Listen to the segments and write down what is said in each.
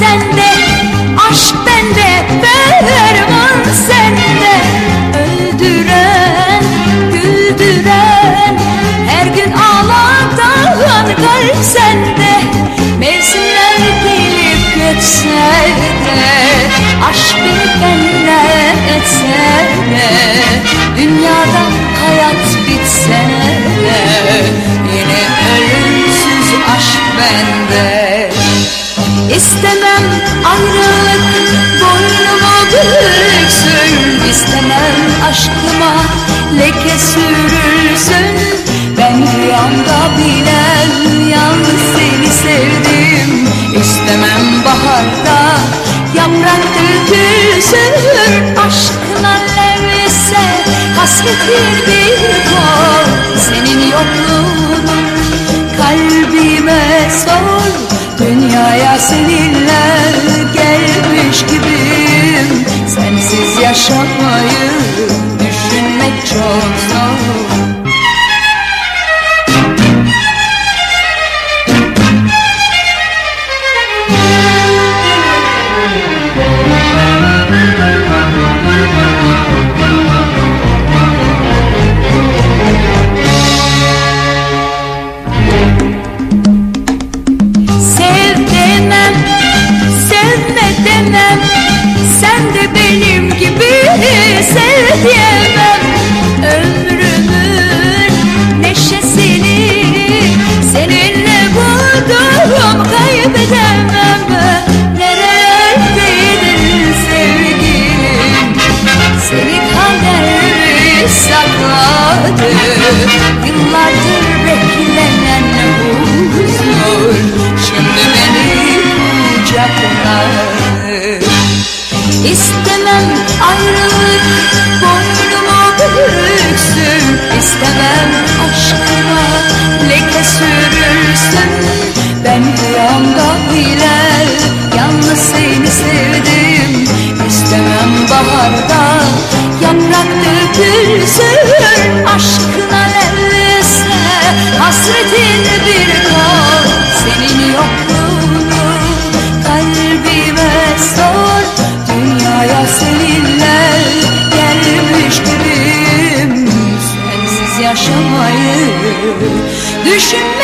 dicen bilen yalnız seni sevdim. İstemem baharda yaprak dökülsün. Aşkın alevse hasretin bir kol. Senin yokluğunu kalbime sor Dünyaya seninle gelmiş gibiyim. Sensiz yaşamayı düşünmek çok zor. İstemem ayrılık boynumu büksün İstemem aşkı. 是你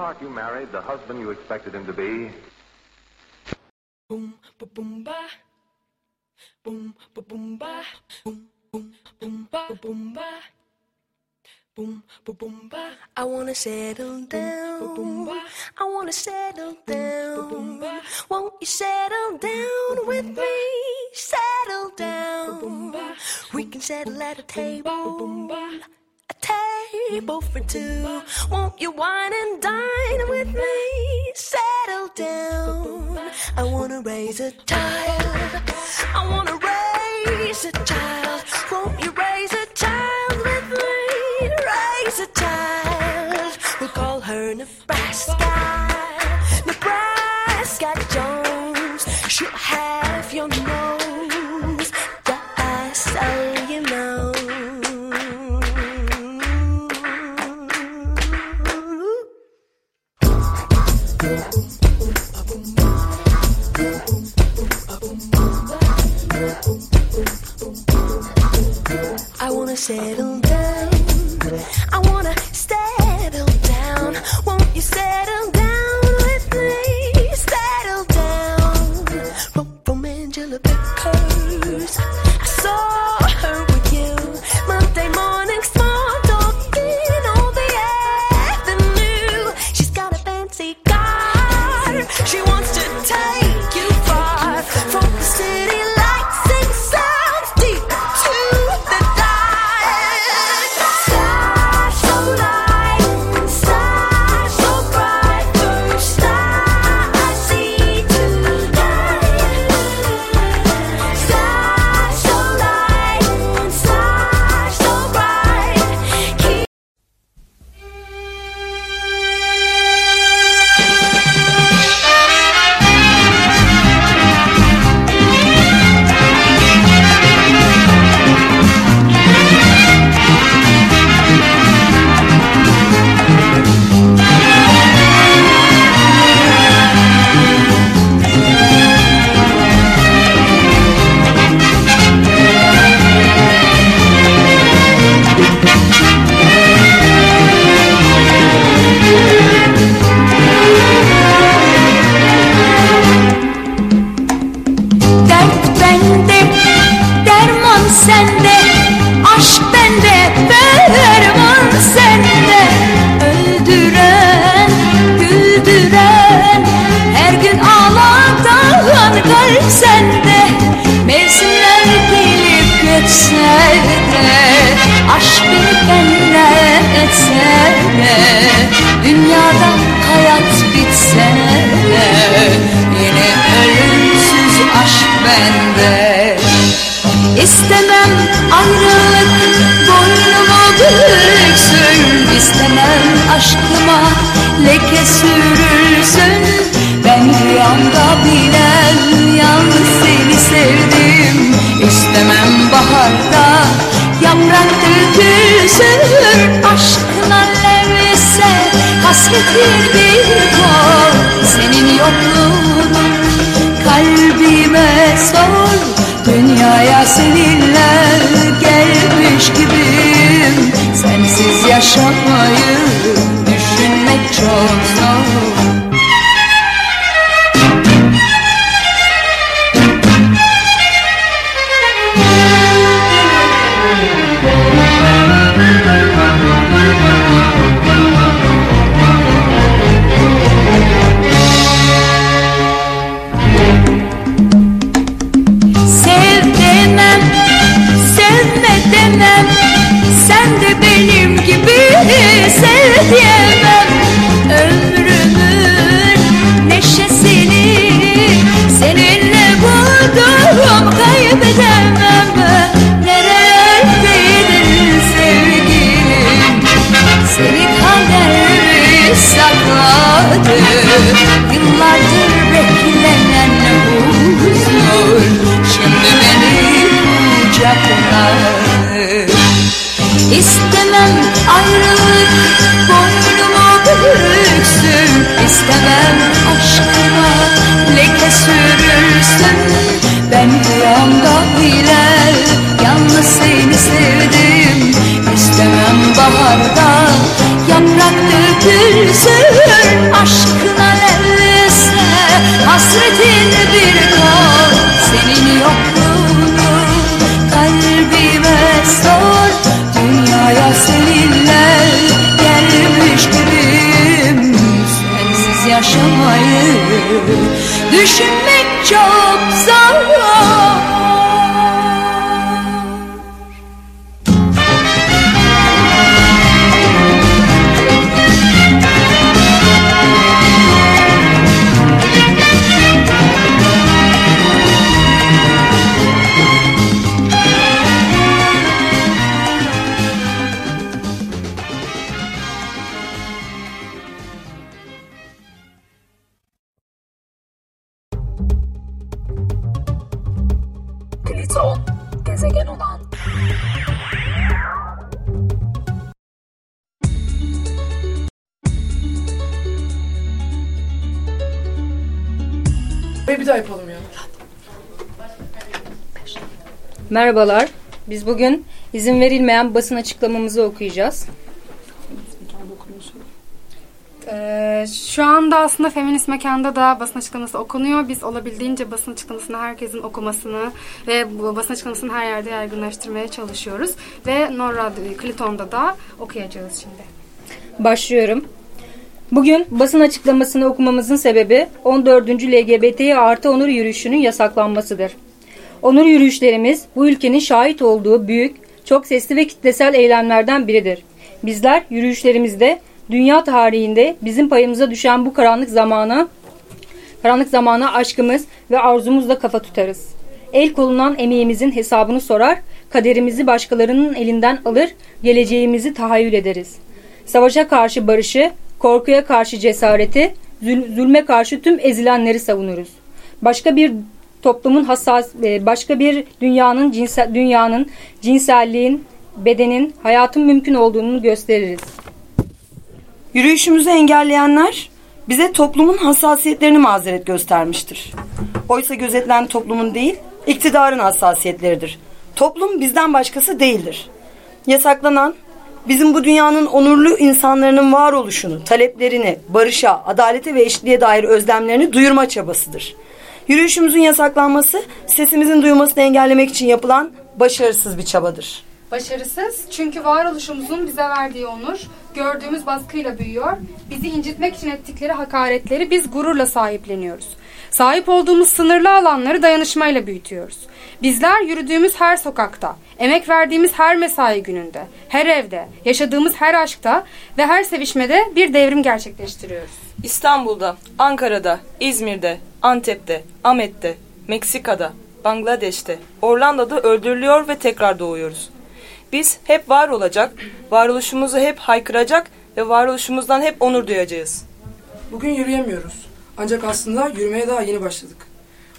Is the sweetheart you married the husband you expected him to be? boom ba boom ba boom ba boom ba boom boom boom ba boom ba boom ba boom ba I wanna settle down. I wanna settle down. Won't you settle down with me? Settle down. We can settle at a table. Table for two. Won't you wine and dine with me? Settle down. I wanna raise a child. I wanna raise a child. Won't you raise I wanna settle down. İstemem ayrılık boynumu büksün İstemem aşkıma leke sürülsün. Ben rüyamda bile yalnız seni sevdim. İstemem baharda yaprak dökülsün. Aşkın alevse hasretin bir kol. Senin yokluğun kalbime sor Dünyaya seninle gelmiş gibiyim. Sensiz yaşamayı sakladı Yıllardır beklenen huzur Şimdi beni kucakladı İstemem ayrılık boynumu büksün İstemem aşkıma leke sürülsün. Ben rüyamda bile yalnız seni sevdim. İstemem baharda yaprak dökülsün Aşkına ellisle hasretin bir kol Senin yokluğunu kalbime sor Dünyaya seninle gelmiş gibiyim. Sensiz yaşamayı düşünme. artı gezegen olan Ve bir daha yapalım ya. Merhabalar. Biz bugün izin verilmeyen basın açıklamamızı okuyacağız. Ee, şu anda aslında feminist mekanda da basın açıklaması okunuyor. Biz olabildiğince basın açıklamasını herkesin okumasını ve bu basın açıklamasını her yerde yaygınlaştırmaya çalışıyoruz. Ve Nor Radyo, Kliton'da da okuyacağız şimdi. Başlıyorum. Bugün basın açıklamasını okumamızın sebebi 14. LGBTİ artı onur yürüyüşünün yasaklanmasıdır. Onur yürüyüşlerimiz bu ülkenin şahit olduğu büyük, çok sesli ve kitlesel eylemlerden biridir. Bizler yürüyüşlerimizde dünya tarihinde bizim payımıza düşen bu karanlık zamana karanlık zamana aşkımız ve arzumuzla kafa tutarız. El kolunan emeğimizin hesabını sorar, kaderimizi başkalarının elinden alır, geleceğimizi tahayyül ederiz. Savaşa karşı barışı, korkuya karşı cesareti, zulme karşı tüm ezilenleri savunuruz. Başka bir toplumun hassas, e, başka bir dünyanın cinsel, dünyanın cinselliğin, bedenin, hayatın mümkün olduğunu gösteririz. Yürüyüşümüzü engelleyenler bize toplumun hassasiyetlerini mazeret göstermiştir. Oysa gözetilen toplumun değil, iktidarın hassasiyetleridir. Toplum bizden başkası değildir. Yasaklanan, bizim bu dünyanın onurlu insanların varoluşunu, taleplerini, barışa, adalete ve eşitliğe dair özlemlerini duyurma çabasıdır. Yürüyüşümüzün yasaklanması, sesimizin duyulmasını engellemek için yapılan başarısız bir çabadır. Başarısız çünkü varoluşumuzun bize verdiği onur gördüğümüz baskıyla büyüyor. Bizi incitmek için ettikleri hakaretleri biz gururla sahipleniyoruz. Sahip olduğumuz sınırlı alanları dayanışmayla büyütüyoruz. Bizler yürüdüğümüz her sokakta, emek verdiğimiz her mesai gününde, her evde, yaşadığımız her aşkta ve her sevişmede bir devrim gerçekleştiriyoruz. İstanbul'da, Ankara'da, İzmir'de, Antep'te, Ahmet'te, Meksika'da, Bangladeş'te, Orlando'da öldürülüyor ve tekrar doğuyoruz. Biz hep var olacak, varoluşumuzu hep haykıracak ve varoluşumuzdan hep onur duyacağız. Bugün yürüyemiyoruz. Ancak aslında yürümeye daha yeni başladık.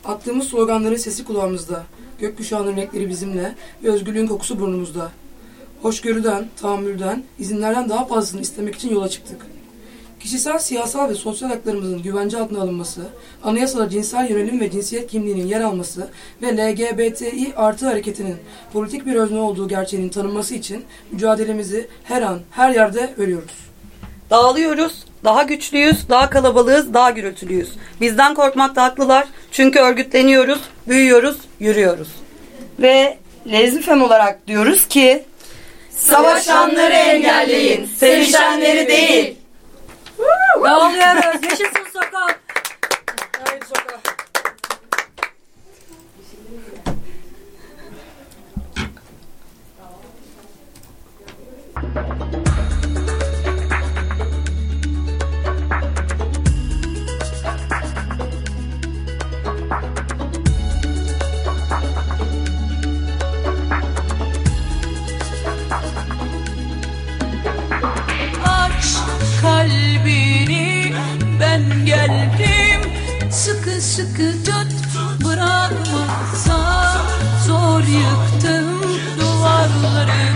Attığımız sloganların sesi kulağımızda. Gökkuşağının renkleri bizimle ve özgürlüğün kokusu burnumuzda. Hoşgörüden, tahammülden, izinlerden daha fazlasını istemek için yola çıktık. Kişisel, siyasal ve sosyal haklarımızın güvence altına alınması, anayasada cinsel yönelim ve cinsiyet kimliğinin yer alması ve LGBTİ artı hareketinin politik bir özne olduğu gerçeğinin tanınması için mücadelemizi her an, her yerde veriyoruz. Dağılıyoruz, daha güçlüyüz, daha kalabalığız, daha gürültülüyüz. Bizden korkmakta haklılar çünkü örgütleniyoruz, büyüyoruz, yürüyoruz. Ve Lezifem olarak diyoruz ki Savaşanları engelleyin, sevişenleri değil. Dağılıyoruz. Yaşasın sokak. Evet sokak. Thank you. Geldim. Sıkı sıkı tut bırakma. Sağ Zor yıktım duvarlarımı